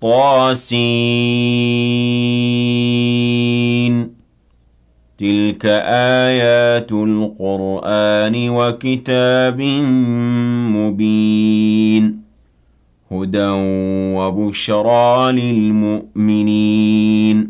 طاسين. تلك آيات القرآن وكتاب مبين. هدى وبشرى للمؤمنين.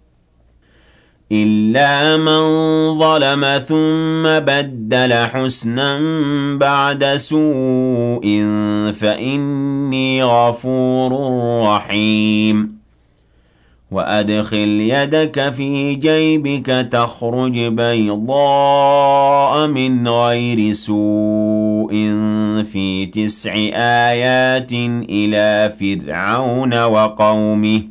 إِلَّا مَن ظَلَمَ ثُمَّ بَدَّلَ حُسْنًا بَعْدَ سُوءٍ فَإِنِّي غَفُورٌ رَّحِيمٌ وَأَدْخِلْ يَدَكَ فِي جَيْبِكَ تَخْرُجْ بَيْضَاءَ مِنْ غَيْرِ سُوءٍ فِي تِسْعِ آيَاتٍ إِلَىٰ فِرْعَوْنَ وَقَوْمِهِ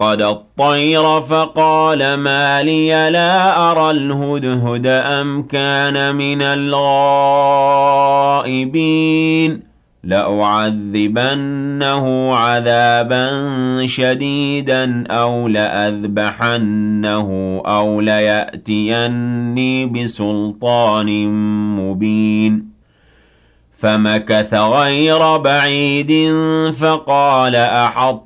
وتفقد الطير فقال ما لي لا أرى الهدهد أم كان من الغائبين لأعذبنه عذابا شديدا أو لأذبحنه أو ليأتيني بسلطان مبين فمكث غير بعيد فقال أحط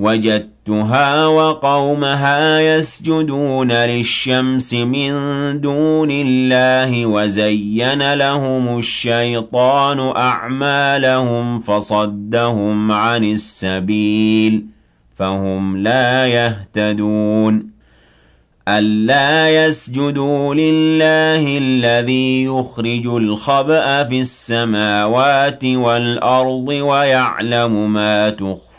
وجدتها وقومها يسجدون للشمس من دون الله وزين لهم الشيطان أعمالهم فصدهم عن السبيل فهم لا يهتدون ألا يسجدوا لله الذي يخرج الخبأ في السماوات والأرض ويعلم ما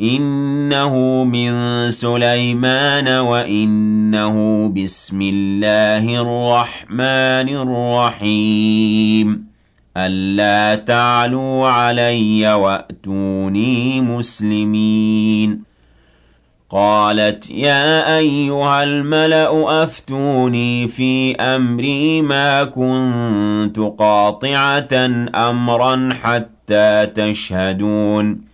إنه من سليمان وإنه بسم الله الرحمن الرحيم. ألا تعلوا علي وأتوني مسلمين. قالت يا أيها الملأ أفتوني في أمري ما كنت قاطعة أمرا حتى تشهدون.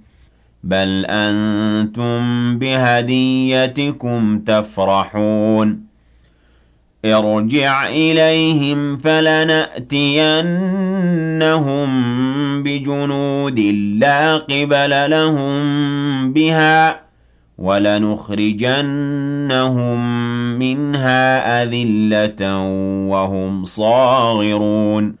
بل أنتم بهديتكم تفرحون ارجع إليهم فلنأتينهم بجنود لا قبل لهم بها ولنخرجنهم منها أذلة وهم صاغرون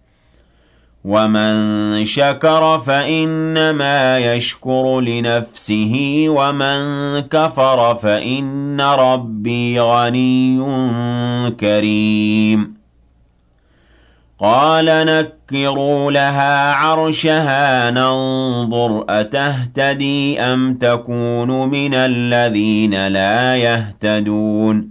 ومن شكر فإنما يشكر لنفسه ومن كفر فإن ربي غني كريم قال نكروا لها عرشها ننظر أتهتدي أم تكون من الذين لا يهتدون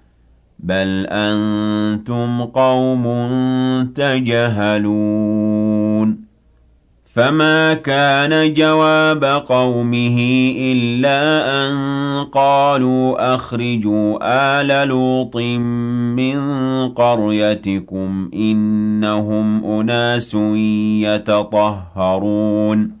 بَلْ أَنتُمْ قَوْمٌ تَجْهَلُونَ فَمَا كَانَ جَوَابَ قَوْمِهِ إِلَّا أَن قَالُوا أَخْرِجُوا آلَ لُوطٍ مِّن قَرْيَتِكُمْ ۖ إِنَّهُمْ أُنَاسٌ يَتَطَهَّرُونَ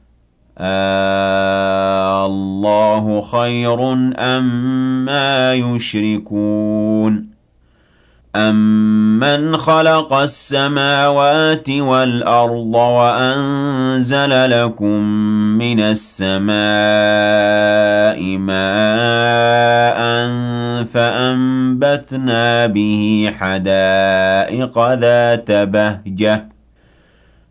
اللَّهُ خَيْرٌ أَمَّا يُشْرِكُونَ أَمَّنْ خَلَقَ السَّمَاوَاتِ وَالْأَرْضَ وَأَنزَلَ لَكُم مِّنَ السَّمَاءِ مَاءً فَأَنبَتْنَا بِهِ حَدَائِقَ ذَاتَ بَهْجَةٍ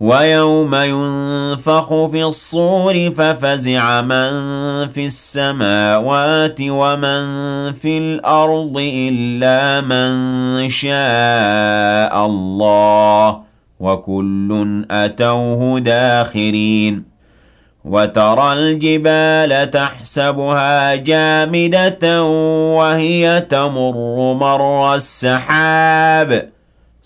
وَيَوْمَ يُنفَخُ فِي الصُّورِ فَفَزِعَ مَن فِي السَّمَاوَاتِ وَمَن فِي الْأَرْضِ إِلَّا مَن شَاءَ اللَّهُ ۖ وَكُلٌّ أَتَوْهُ دَاخِرِينَ وَتَرَى الْجِبَالَ تَحْسَبُهَا جَامِدَةً وَهِيَ تَمُرُّ مَرَّ السَّحَابِ